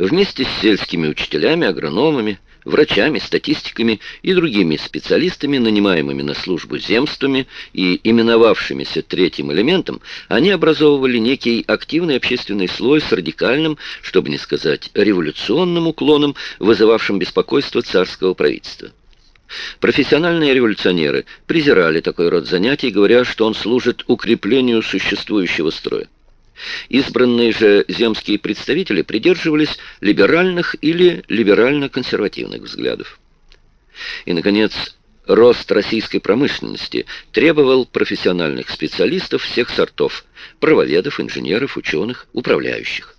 Вместе с сельскими учителями, агрономами, врачами, статистиками и другими специалистами, нанимаемыми на службу земствами и именовавшимися третьим элементом, они образовывали некий активный общественный слой с радикальным, чтобы не сказать революционным уклоном, вызывавшим беспокойство царского правительства. Профессиональные революционеры презирали такой род занятий, говоря, что он служит укреплению существующего строя. Избранные же земские представители придерживались либеральных или либерально-консервативных взглядов. И, наконец, рост российской промышленности требовал профессиональных специалистов всех сортов – правоведов, инженеров, ученых, управляющих.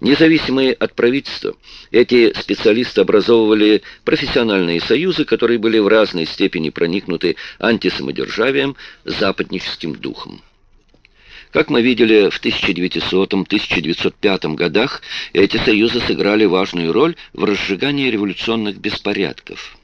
Независимые от правительства, эти специалисты образовывали профессиональные союзы, которые были в разной степени проникнуты антисамодержавием, западническим духом. Как мы видели в 1900-1905 годах, эти союзы сыграли важную роль в разжигании революционных беспорядков.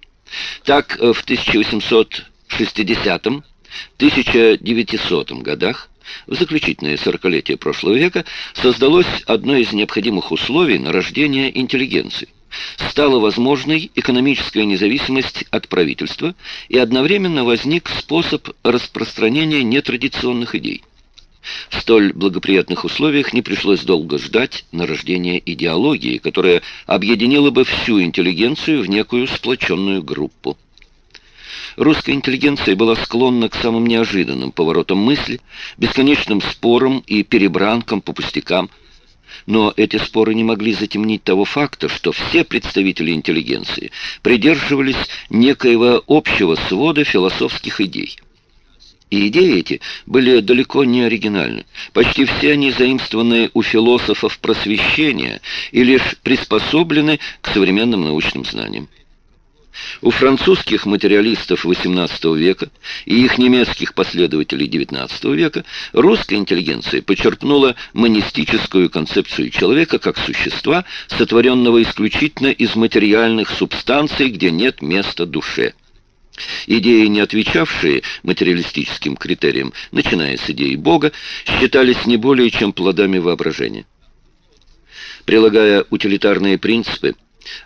Так, в 1860-1900 годах в заключительное сорокалетие прошлого века создалось одно из необходимых условий на рождение интеллигенции. Стала возможной экономическая независимость от правительства и одновременно возник способ распространения нетрадиционных идей. В столь благоприятных условиях не пришлось долго ждать нарождения идеологии, которая объединила бы всю интеллигенцию в некую сплоченную группу. Русская интеллигенция была склонна к самым неожиданным поворотам мысли, бесконечным спорам и перебранкам по пустякам. Но эти споры не могли затемнить того факта, что все представители интеллигенции придерживались некоего общего свода философских идей. И идеи эти были далеко не оригинальны. Почти все они заимствованы у философов просвещения и лишь приспособлены к современным научным знаниям. У французских материалистов XVIII века и их немецких последователей XIX века русская интеллигенция почерпнула монистическую концепцию человека как существа, сотворенного исключительно из материальных субстанций, где нет места душе. Идеи, не отвечавшие материалистическим критериям, начиная с идеи Бога, считались не более чем плодами воображения. Прилагая утилитарные принципы,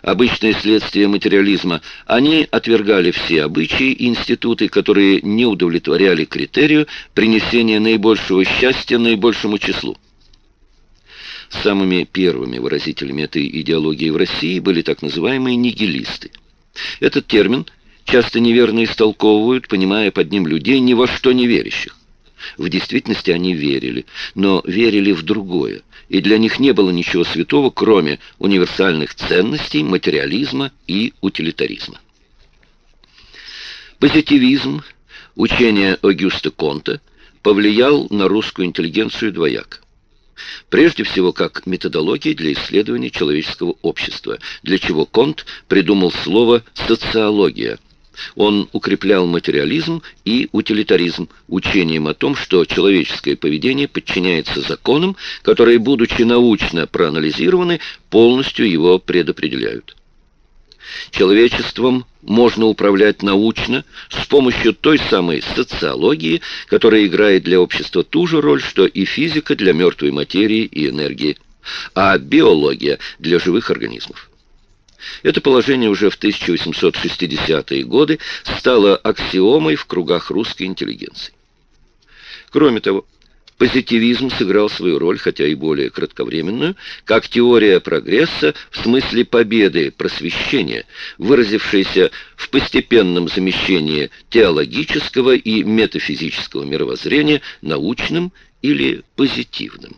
обычное следствие материализма, они отвергали все обычаи и институты, которые не удовлетворяли критерию принесения наибольшего счастья наибольшему числу. Самыми первыми выразителями этой идеологии в России были так называемые нигилисты. Этот термин – часто неверно истолковывают, понимая под ним людей, ни во что не верящих. В действительности они верили, но верили в другое, и для них не было ничего святого, кроме универсальных ценностей, материализма и утилитаризма. Позитивизм, учение Огюста Конта, повлиял на русскую интеллигенцию двояко. Прежде всего, как методология для исследования человеческого общества, для чего Конт придумал слово «социология», он укреплял материализм и утилитаризм учением о том, что человеческое поведение подчиняется законам, которые, будучи научно проанализированы, полностью его предопределяют. Человечеством можно управлять научно с помощью той самой социологии, которая играет для общества ту же роль, что и физика для мертвой материи и энергии, а биология для живых организмов. Это положение уже в 1860-е годы стало аксиомой в кругах русской интеллигенции. Кроме того, позитивизм сыграл свою роль, хотя и более кратковременную, как теория прогресса в смысле победы просвещения, выразившаяся в постепенном замещении теологического и метафизического мировоззрения научным или позитивным.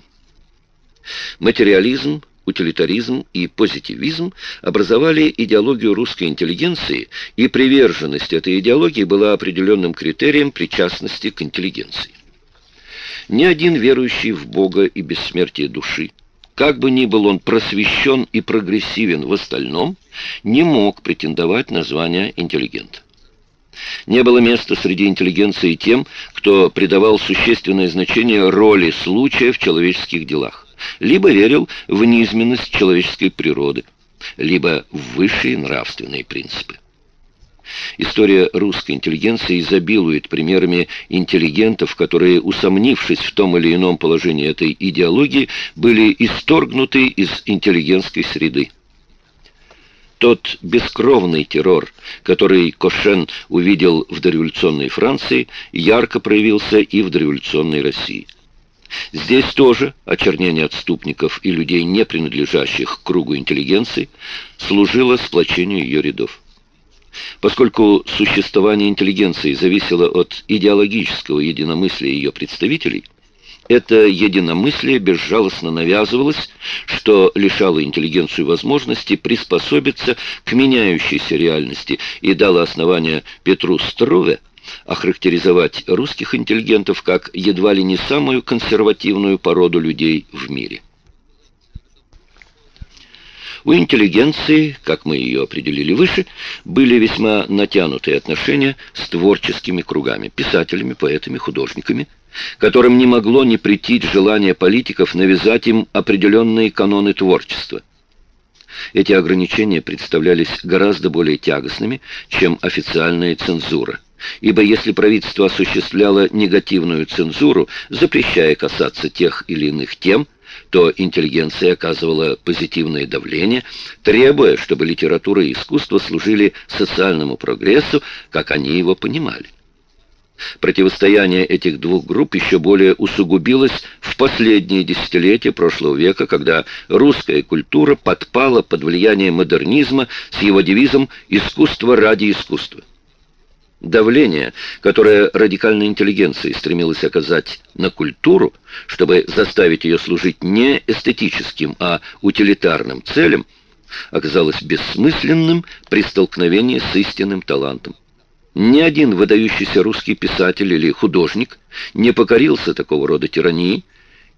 Материализм утилитаризм и позитивизм образовали идеологию русской интеллигенции, и приверженность этой идеологии была определенным критерием причастности к интеллигенции. Ни один верующий в Бога и бессмертие души, как бы ни был он просвещен и прогрессивен в остальном, не мог претендовать на звание интеллигента. Не было места среди интеллигенции тем, кто придавал существенное значение роли случая в человеческих делах либо верил в низменность человеческой природы, либо в высшие нравственные принципы. История русской интеллигенции изобилует примерами интеллигентов, которые, усомнившись в том или ином положении этой идеологии, были исторгнуты из интеллигентской среды. Тот бескровный террор, который Кошен увидел в дореволюционной Франции, ярко проявился и в дореволюционной России. Здесь тоже очернение отступников и людей, не принадлежащих к кругу интеллигенции, служило сплочению ее рядов. Поскольку существование интеллигенции зависело от идеологического единомыслия ее представителей, это единомыслие безжалостно навязывалось, что лишало интеллигенцию возможности приспособиться к меняющейся реальности и дало основание Петру Струве охарактеризовать русских интеллигентов как едва ли не самую консервативную породу людей в мире. У интеллигенции, как мы ее определили выше, были весьма натянутые отношения с творческими кругами, писателями, поэтами, художниками, которым не могло не прийти желание политиков навязать им определенные каноны творчества. Эти ограничения представлялись гораздо более тягостными, чем официальная цензура. Ибо если правительство осуществляло негативную цензуру, запрещая касаться тех или иных тем, то интеллигенция оказывала позитивное давление, требуя, чтобы литература и искусство служили социальному прогрессу, как они его понимали. Противостояние этих двух групп еще более усугубилось в последние десятилетия прошлого века, когда русская культура подпала под влияние модернизма с его девизом «искусство ради искусства». Давление, которое радикальная интеллигенция стремилась оказать на культуру, чтобы заставить ее служить не эстетическим, а утилитарным целям, оказалось бессмысленным при столкновении с истинным талантом. Ни один выдающийся русский писатель или художник не покорился такого рода тирании,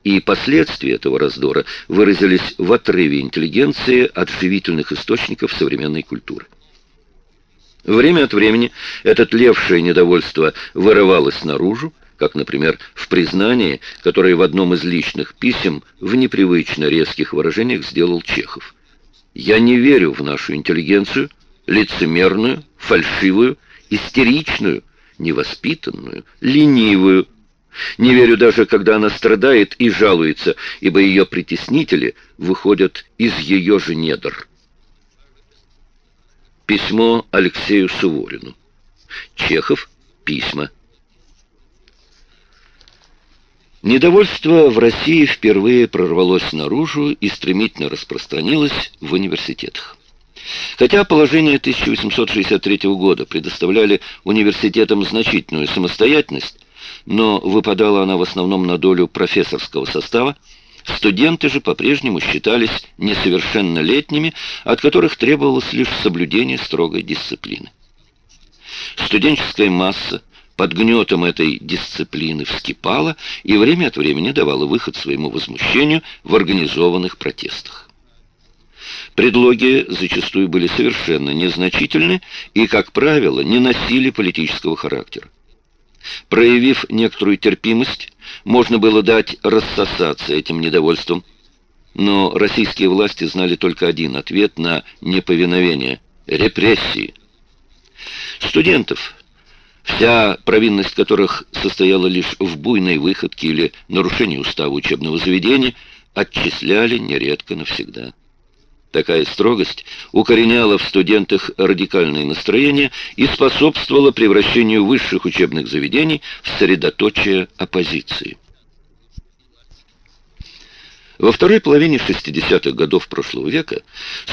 и последствия этого раздора выразились в отрыве интеллигенции от живительных источников современной культуры. Время от времени это тлевшее недовольство вырывалось наружу, как, например, в признании, которое в одном из личных писем в непривычно резких выражениях сделал Чехов. «Я не верю в нашу интеллигенцию, лицемерную, фальшивую, истеричную, невоспитанную, ленивую. Не верю даже, когда она страдает и жалуется, ибо ее притеснители выходят из ее же недр». Письмо Алексею Суворину. Чехов. Письма. Недовольство в России впервые прорвалось наружу и стремительно распространилось в университетах. Хотя положение 1863 года предоставляли университетам значительную самостоятельность, но выпадала она в основном на долю профессорского состава, Студенты же по-прежнему считались несовершеннолетними, от которых требовалось лишь соблюдение строгой дисциплины. Студенческая масса под гнетом этой дисциплины вскипала и время от времени давала выход своему возмущению в организованных протестах. Предлоги зачастую были совершенно незначительны и, как правило, не носили политического характера. Проявив некоторую терпимость, можно было дать рассосаться этим недовольством. Но российские власти знали только один ответ на неповиновение – репрессии. Студентов, вся провинность которых состояла лишь в буйной выходке или нарушении устава учебного заведения, отчисляли нередко навсегда. Такая строгость укореняла в студентах радикальные настроения и способствовала превращению высших учебных заведений в средоточие оппозиции. Во второй половине 60-х годов прошлого века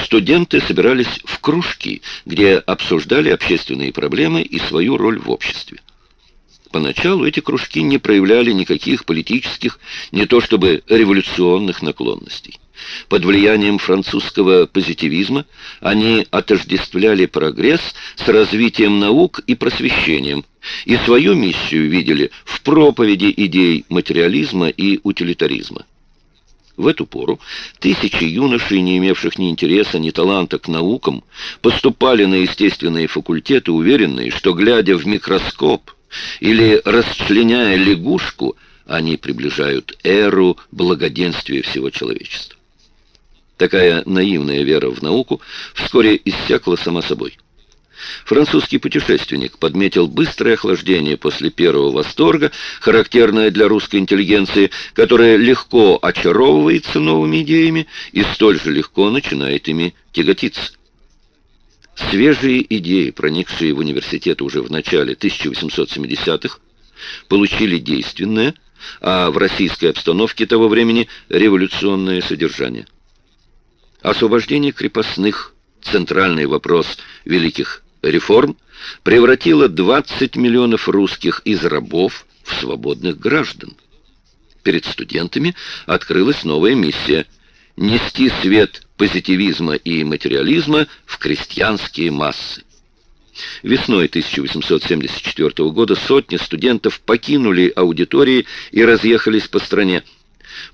студенты собирались в кружки, где обсуждали общественные проблемы и свою роль в обществе. Поначалу эти кружки не проявляли никаких политических, не то чтобы революционных наклонностей. Под влиянием французского позитивизма они отождествляли прогресс с развитием наук и просвещением, и свою миссию видели в проповеди идей материализма и утилитаризма. В эту пору тысячи юношей, не имевших ни интереса, ни таланта к наукам, поступали на естественные факультеты, уверенные, что, глядя в микроскоп или расчленяя лягушку, они приближают эру благоденствия всего человечества. Такая наивная вера в науку вскоре иссякла сама собой. Французский путешественник подметил быстрое охлаждение после первого восторга, характерное для русской интеллигенции, которая легко очаровывается новыми идеями и столь же легко начинает ими тяготиться. Свежие идеи, проникшие в университет уже в начале 1870-х, получили действенное, а в российской обстановке того времени революционное содержание. Освобождение крепостных, центральный вопрос великих реформ, превратило 20 миллионов русских из рабов в свободных граждан. Перед студентами открылась новая миссия – нести свет позитивизма и материализма в крестьянские массы. Весной 1874 года сотни студентов покинули аудитории и разъехались по стране.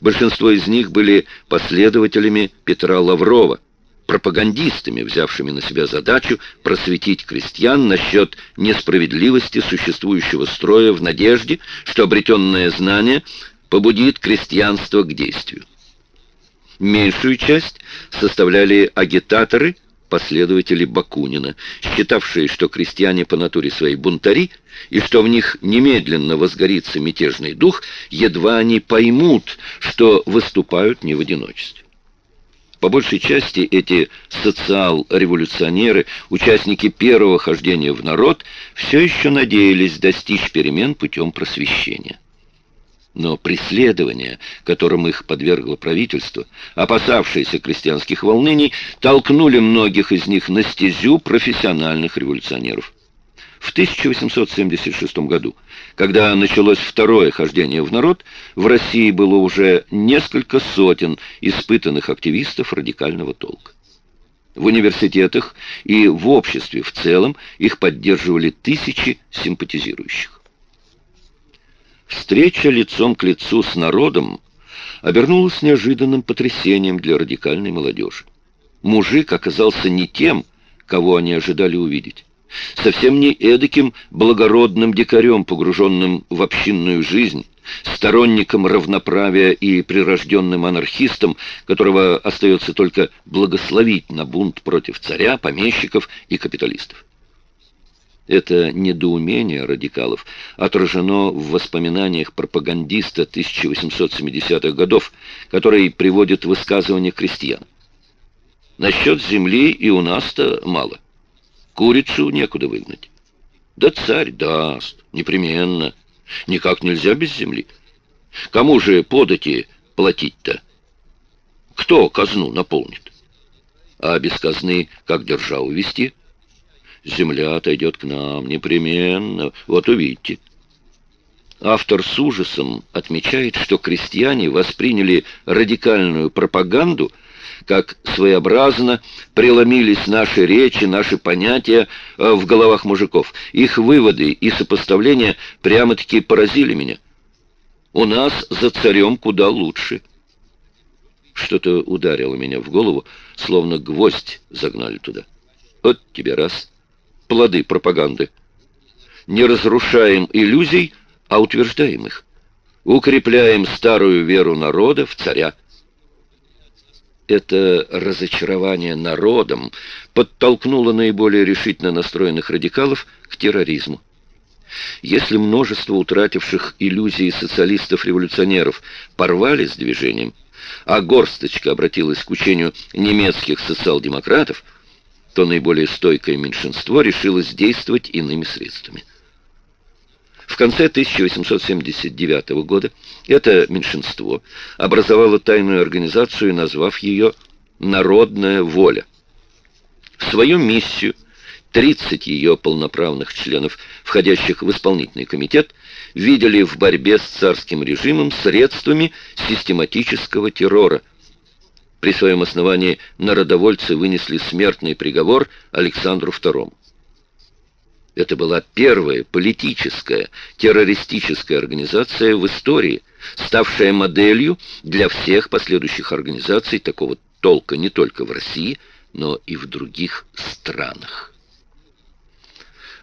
Большинство из них были последователями Петра Лаврова, пропагандистами, взявшими на себя задачу просветить крестьян насчет несправедливости существующего строя в надежде, что обретенное знание побудит крестьянство к действию. Меньшую часть составляли агитаторы, последователи Бакунина, считавшие, что крестьяне по натуре своей бунтари, и что в них немедленно возгорится мятежный дух, едва они поймут, что выступают не в одиночестве. По большей части эти социал-революционеры, участники первого хождения в народ, все еще надеялись достичь перемен путем просвещения. Но преследования, которым их подвергло правительство, опасавшиеся крестьянских волнений, толкнули многих из них на стезю профессиональных революционеров. В 1876 году, когда началось второе хождение в народ, в России было уже несколько сотен испытанных активистов радикального толка. В университетах и в обществе в целом их поддерживали тысячи симпатизирующих. Встреча лицом к лицу с народом обернулась неожиданным потрясением для радикальной молодежи. Мужик оказался не тем, кого они ожидали увидеть. Совсем не эдаким благородным дикарем, погруженным в общинную жизнь, сторонником равноправия и прирожденным анархистом, которого остается только благословить на бунт против царя, помещиков и капиталистов. Это недоумение радикалов отражено в воспоминаниях пропагандиста 1870-х годов, который приводит высказывания крестьян. Насчет земли и у нас-то мало. Курицу некуда выгнать. Да царь даст, непременно. Никак нельзя без земли. Кому же подати платить-то? Кто казну наполнит? А без казны как державу вести? Земля отойдет к нам, непременно. Вот увидите. Автор с ужасом отмечает, что крестьяне восприняли радикальную пропаганду как своеобразно преломились наши речи, наши понятия э, в головах мужиков. Их выводы и сопоставления прямо-таки поразили меня. У нас за царем куда лучше. Что-то ударило меня в голову, словно гвоздь загнали туда. Вот тебе раз. Плоды пропаганды. Не разрушаем иллюзий, а утверждаем их. Укрепляем старую веру народа в царя это разочарование народом подтолкнуло наиболее решительно настроенных радикалов к терроризму. Если множество утративших иллюзии социалистов-революционеров порвали с движением, а горсточка обратилась к учению немецких социал-демократов, то наиболее стойкое меньшинство решилось действовать иными средствами. В конце 1879 года это меньшинство образовало тайную организацию, назвав ее «Народная воля». Свою миссию 30 ее полноправных членов, входящих в исполнительный комитет, видели в борьбе с царским режимом средствами систематического террора. При своем основании народовольцы вынесли смертный приговор Александру II. Это была первая политическая террористическая организация в истории, ставшая моделью для всех последующих организаций такого толка не только в России, но и в других странах.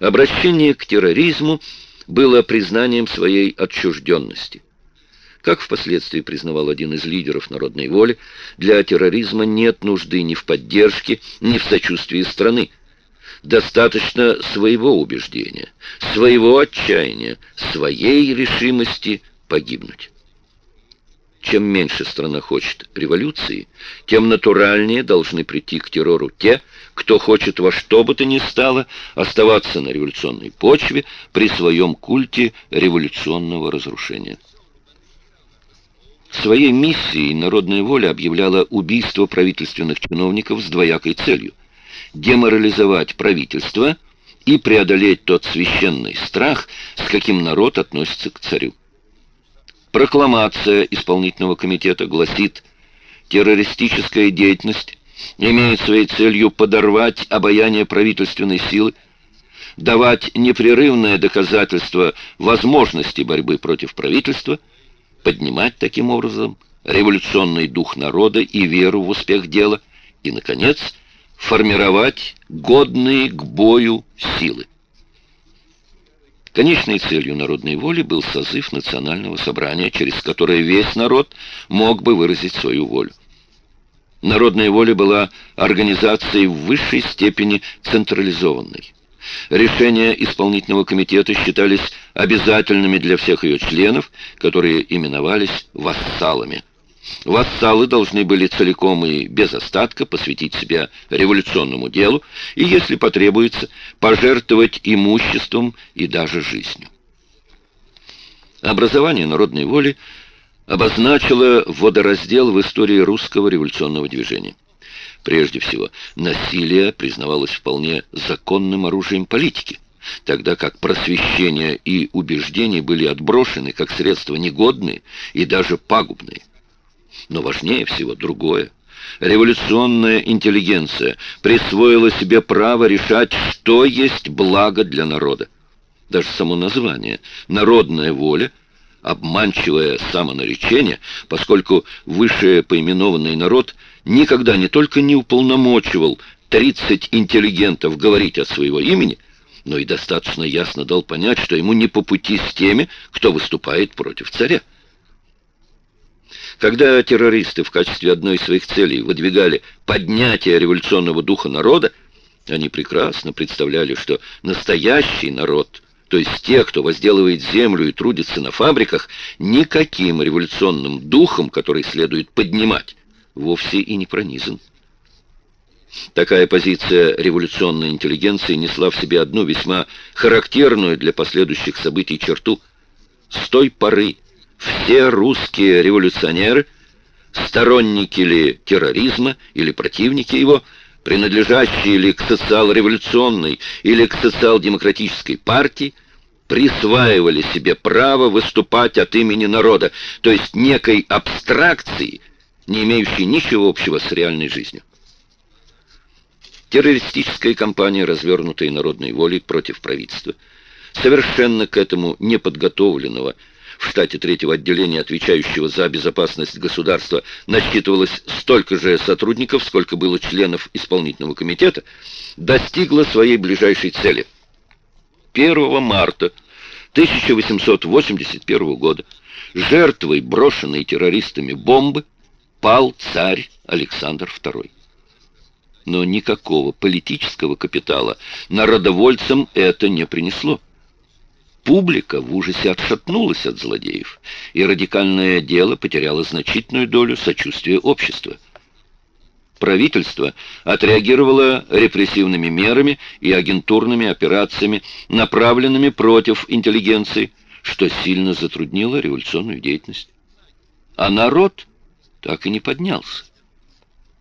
Обращение к терроризму было признанием своей отчужденности. Как впоследствии признавал один из лидеров народной воли, для терроризма нет нужды ни в поддержке, ни в сочувствии страны. Достаточно своего убеждения, своего отчаяния, своей решимости погибнуть. Чем меньше страна хочет революции, тем натуральнее должны прийти к террору те, кто хочет во что бы то ни стало оставаться на революционной почве при своем культе революционного разрушения. Своей миссией народная воля объявляла убийство правительственных чиновников с двоякой целью – деморализовать правительство и преодолеть тот священный страх, с каким народ относится к царю. Прокламация исполнительного комитета гласит, террористическая деятельность имеет своей целью подорвать обаяние правительственной силы, давать непрерывное доказательство возможности борьбы против правительства, поднимать таким образом революционный дух народа и веру в успех дела и, наконец, формировать годные к бою силы. Конечной целью народной воли был созыв национального собрания, через которое весь народ мог бы выразить свою волю. Народная воля была организацией в высшей степени централизованной. Решения исполнительного комитета считались обязательными для всех ее членов, которые именовались вассалами. Вассалы должны были целиком и без остатка посвятить себя революционному делу и, если потребуется, пожертвовать имуществом и даже жизнью. Образование народной воли обозначило водораздел в истории русского революционного движения. Прежде всего, насилие признавалось вполне законным оружием политики, тогда как просвещение и убеждения были отброшены как средства негодные и даже пагубные. Но важнее всего другое. Революционная интеллигенция присвоила себе право решать, что есть благо для народа. Даже само название «народная воля» обманчивое самонаречение, поскольку выше поименованный народ никогда не только не уполномочивал 30 интеллигентов говорить от своего имени, но и достаточно ясно дал понять, что ему не по пути с теми, кто выступает против царя. Когда террористы в качестве одной из своих целей выдвигали поднятие революционного духа народа, они прекрасно представляли, что настоящий народ, то есть те, кто возделывает землю и трудится на фабриках, никаким революционным духом, который следует поднимать, вовсе и не пронизан. Такая позиция революционной интеллигенции несла в себе одну весьма характерную для последующих событий черту. С той поры все русские революционеры, сторонники ли терроризма или противники его, принадлежащие ли к социал-революционной или к социал-демократической партии, присваивали себе право выступать от имени народа, то есть некой абстракции, не имеющей ничего общего с реальной жизнью. Террористическая кампания, развернутая народной волей против правительства, совершенно к этому неподготовленного, в штате третьего отделения, отвечающего за безопасность государства, насчитывалось столько же сотрудников, сколько было членов исполнительного комитета, достигла своей ближайшей цели. 1 марта 1881 года жертвой брошенной террористами бомбы пал царь Александр II. Но никакого политического капитала народовольцам это не принесло. Публика в ужасе отшатнулась от злодеев, и радикальное дело потеряло значительную долю сочувствия общества. Правительство отреагировало репрессивными мерами и агентурными операциями, направленными против интеллигенции, что сильно затруднило революционную деятельность. А народ так и не поднялся.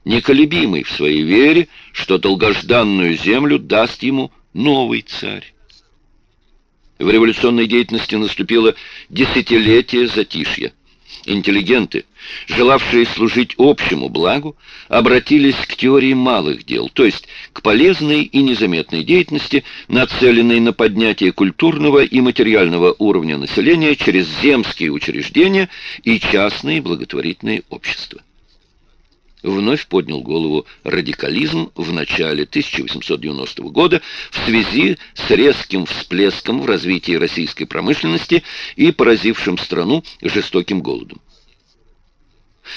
Неколебимый в своей вере, что долгожданную землю даст ему новый царь. В революционной деятельности наступило десятилетие затишья. Интеллигенты, желавшие служить общему благу, обратились к теории малых дел, то есть к полезной и незаметной деятельности, нацеленной на поднятие культурного и материального уровня населения через земские учреждения и частные благотворительные общества вновь поднял голову радикализм в начале 1890 года в связи с резким всплеском в развитии российской промышленности и поразившим страну жестоким голодом.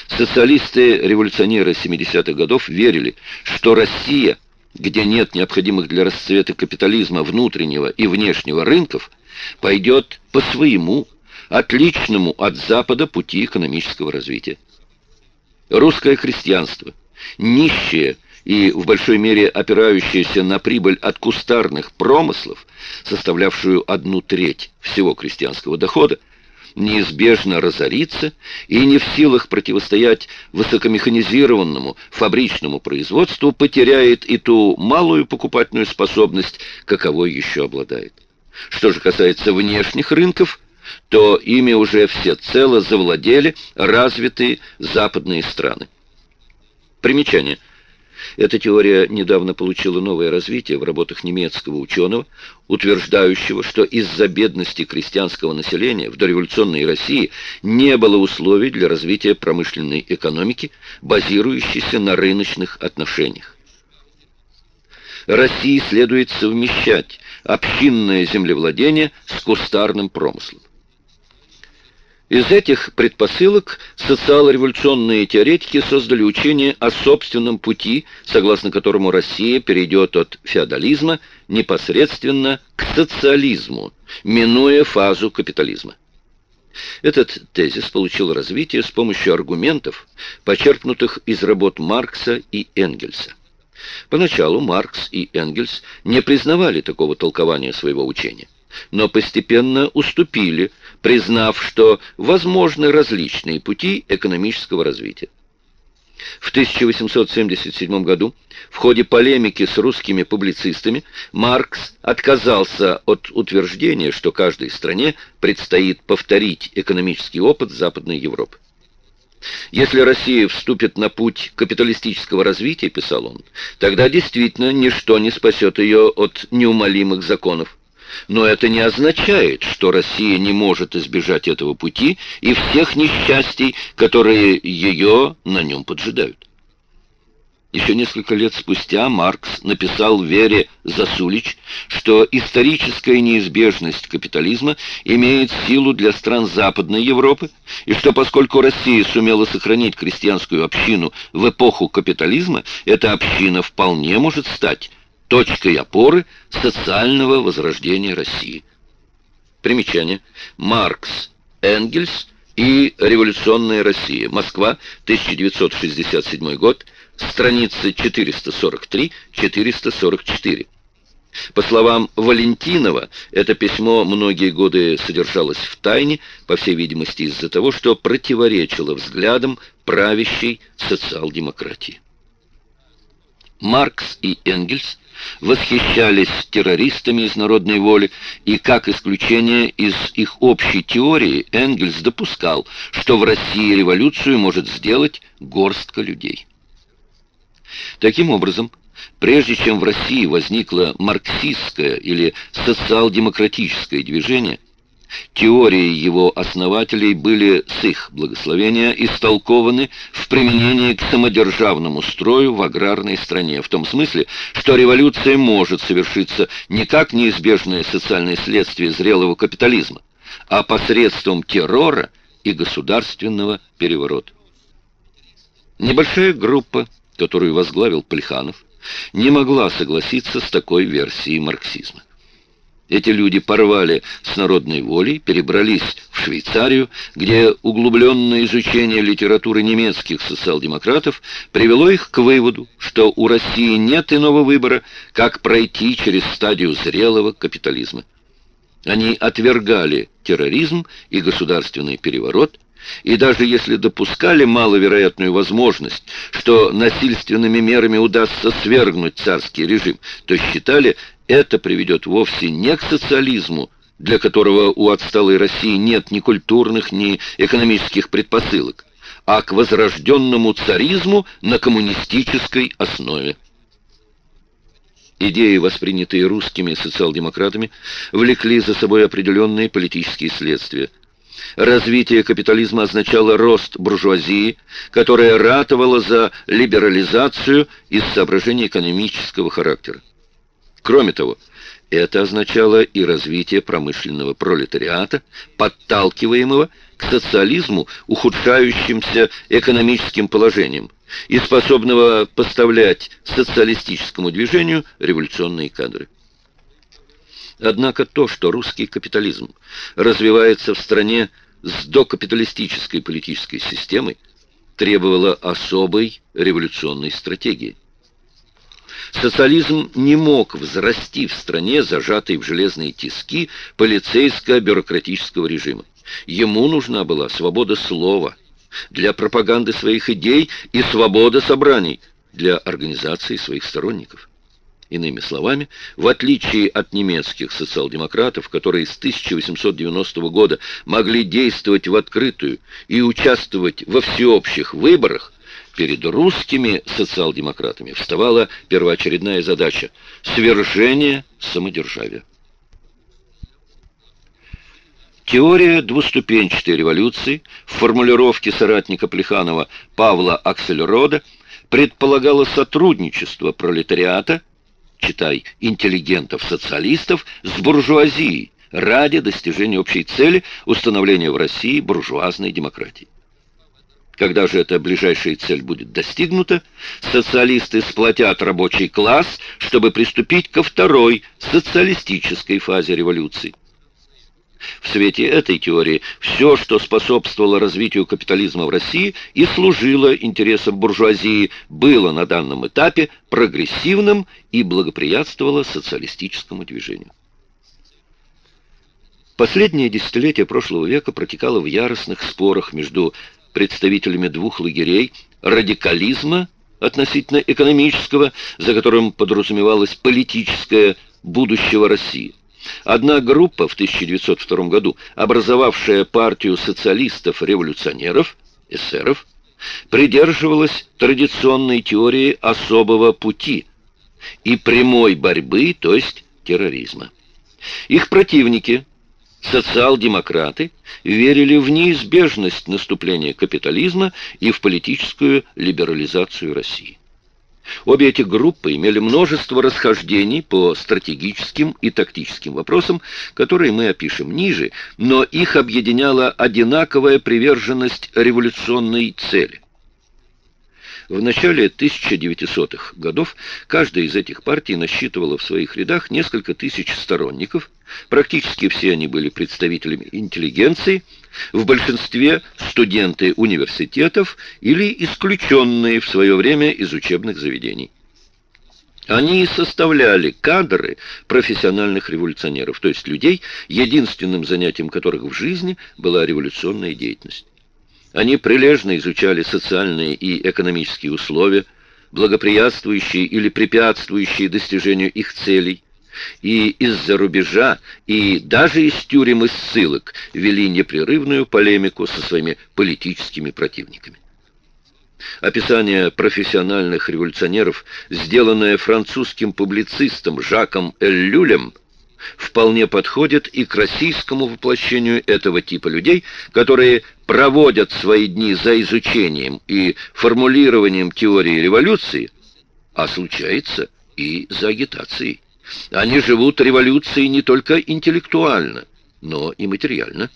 Социалисты-революционеры 70-х годов верили, что Россия где нет необходимых для расцвета капитализма внутреннего и внешнего рынков, пойдет по своему, отличному от Запада пути экономического развития. Русское христианство, нищее и в большой мере опирающееся на прибыль от кустарных промыслов, составлявшую одну треть всего крестьянского дохода, неизбежно разорится и не в силах противостоять высокомеханизированному фабричному производству, потеряет и ту малую покупательную способность, каковой еще обладает. Что же касается внешних рынков, то ими уже всецело завладели развитые западные страны. Примечание – эта теория недавно получила новое развитие в работах немецкого ученого, утверждающего, что из-за бедности крестьянского населения в дореволюционной России не было условий для развития промышленной экономики, базирующейся на рыночных отношениях. России следует совмещать общинное землевладение с кустарным промыслом. Из этих предпосылок социал-революционные теоретики создали учение о собственном пути, согласно которому Россия перейдет от феодализма непосредственно к социализму, минуя фазу капитализма. Этот тезис получил развитие с помощью аргументов, почерпнутых из работ Маркса и Энгельса. Поначалу Маркс и Энгельс не признавали такого толкования своего учения но постепенно уступили, признав, что возможны различные пути экономического развития. В 1877 году в ходе полемики с русскими публицистами Маркс отказался от утверждения, что каждой стране предстоит повторить экономический опыт Западной Европы. Если Россия вступит на путь капиталистического развития, писал он, тогда действительно ничто не спасет ее от неумолимых законов. Но это не означает, что Россия не может избежать этого пути и всех несчастий, которые ее на нем поджидают. Еще несколько лет спустя Маркс написал Вере Засулич, что историческая неизбежность капитализма имеет силу для стран Западной Европы, и что поскольку Россия сумела сохранить крестьянскую общину в эпоху капитализма, эта община вполне может стать точкой опоры социального возрождения России. Примечание. Маркс, Энгельс и революционная Россия. Москва, 1967 год, страницы 443-444. По словам Валентинова, это письмо многие годы содержалось в тайне, по всей видимости из-за того, что противоречило взглядам правящей социал-демократии. Маркс и Энгельс восхищались террористами из народной воли, и как исключение из их общей теории Энгельс допускал, что в России революцию может сделать горстка людей. Таким образом, прежде чем в России возникло марксистское или социал-демократическое движение – Теории его основателей были с их благословения истолкованы в применении к самодержавному строю в аграрной стране, в том смысле, что революция может совершиться не как неизбежное социальное следствие зрелого капитализма, а посредством террора и государственного переворота. Небольшая группа, которую возглавил Плеханов, не могла согласиться с такой версией марксизма. Эти люди порвали с народной волей, перебрались в Швейцарию, где углубленное изучение литературы немецких социал-демократов привело их к выводу, что у России нет иного выбора, как пройти через стадию зрелого капитализма. Они отвергали терроризм и государственный переворот, и даже если допускали маловероятную возможность, что насильственными мерами удастся свергнуть царский режим, то считали, это приведет вовсе не к социализму, для которого у отсталой России нет ни культурных, ни экономических предпосылок, а к возрожденному царизму на коммунистической основе. Идеи, воспринятые русскими социал-демократами, влекли за собой определенные политические следствия. Развитие капитализма означало рост буржуазии, которая ратовала за либерализацию из соображений экономического характера. Кроме того, это означало и развитие промышленного пролетариата, подталкиваемого к социализму ухудшающимся экономическим положением, и способного поставлять социалистическому движению революционные кадры. Однако то, что русский капитализм развивается в стране с докапиталистической политической системой, требовало особой революционной стратегии. Социализм не мог взрасти в стране, зажатой в железные тиски полицейско-бюрократического режима. Ему нужна была свобода слова для пропаганды своих идей и свобода собраний для организации своих сторонников. Иными словами, в отличие от немецких социал-демократов, которые с 1890 года могли действовать в открытую и участвовать во всеобщих выборах, перед русскими социал-демократами вставала первоочередная задача – свержение самодержавия. Теория двуступенчатой революции в формулировке соратника Плеханова Павла Аксельрода предполагала сотрудничество пролетариата – читай, интеллигентов-социалистов, с буржуазией ради достижения общей цели установления в России буржуазной демократии. Когда же эта ближайшая цель будет достигнута, социалисты сплотят рабочий класс, чтобы приступить ко второй социалистической фазе революции. В свете этой теории все, что способствовало развитию капитализма в России и служило интересам буржуазии, было на данном этапе прогрессивным и благоприятствовало социалистическому движению. Последнее десятилетие прошлого века протекало в яростных спорах между представителями двух лагерей радикализма относительно экономического, за которым подразумевалось политическое будущего России, Одна группа в 1902 году, образовавшая партию социалистов-революционеров, эсеров, придерживалась традиционной теории особого пути и прямой борьбы, то есть терроризма. Их противники, социал-демократы, верили в неизбежность наступления капитализма и в политическую либерализацию России. Обе эти группы имели множество расхождений по стратегическим и тактическим вопросам, которые мы опишем ниже, но их объединяла одинаковая приверженность революционной цели. В начале 1900-х годов каждая из этих партий насчитывала в своих рядах несколько тысяч сторонников, практически все они были представителями интеллигенции, в большинстве студенты университетов или исключенные в свое время из учебных заведений. Они составляли кадры профессиональных революционеров, то есть людей, единственным занятием которых в жизни была революционная деятельность. Они прилежно изучали социальные и экономические условия, благоприятствующие или препятствующие достижению их целей, и из-за рубежа, и даже из тюрем и ссылок вели непрерывную полемику со своими политическими противниками. Описание профессиональных революционеров, сделанное французским публицистом Жаком Эллюлем, вполне подходит и к российскому воплощению этого типа людей, которые проводят свои дни за изучением и формулированием теории революции, а случается и за агитацией. Они живут революцией не только интеллектуально, но и материально.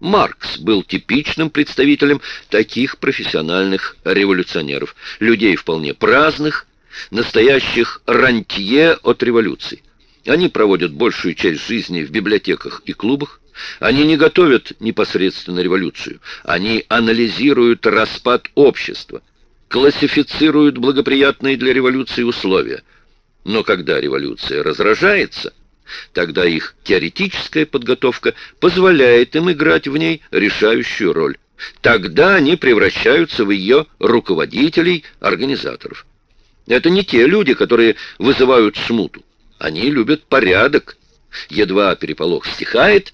Маркс был типичным представителем таких профессиональных революционеров, людей вполне праздных, настоящих рантье от революции. Они проводят большую часть жизни в библиотеках и клубах. Они не готовят непосредственно революцию. Они анализируют распад общества, классифицируют благоприятные для революции условия. Но когда революция разражается, тогда их теоретическая подготовка позволяет им играть в ней решающую роль. Тогда они превращаются в ее руководителей, организаторов. Это не те люди, которые вызывают смуту. Они любят порядок. Едва переполох стихает,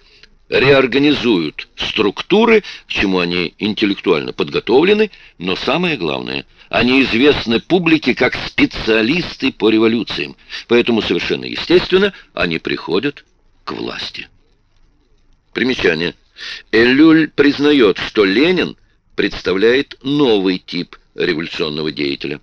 реорганизуют структуры, к чему они интеллектуально подготовлены, но самое главное, они известны публике как специалисты по революциям, поэтому совершенно естественно они приходят к власти. Примечание. Элюль признает, что Ленин представляет новый тип революционного деятеля.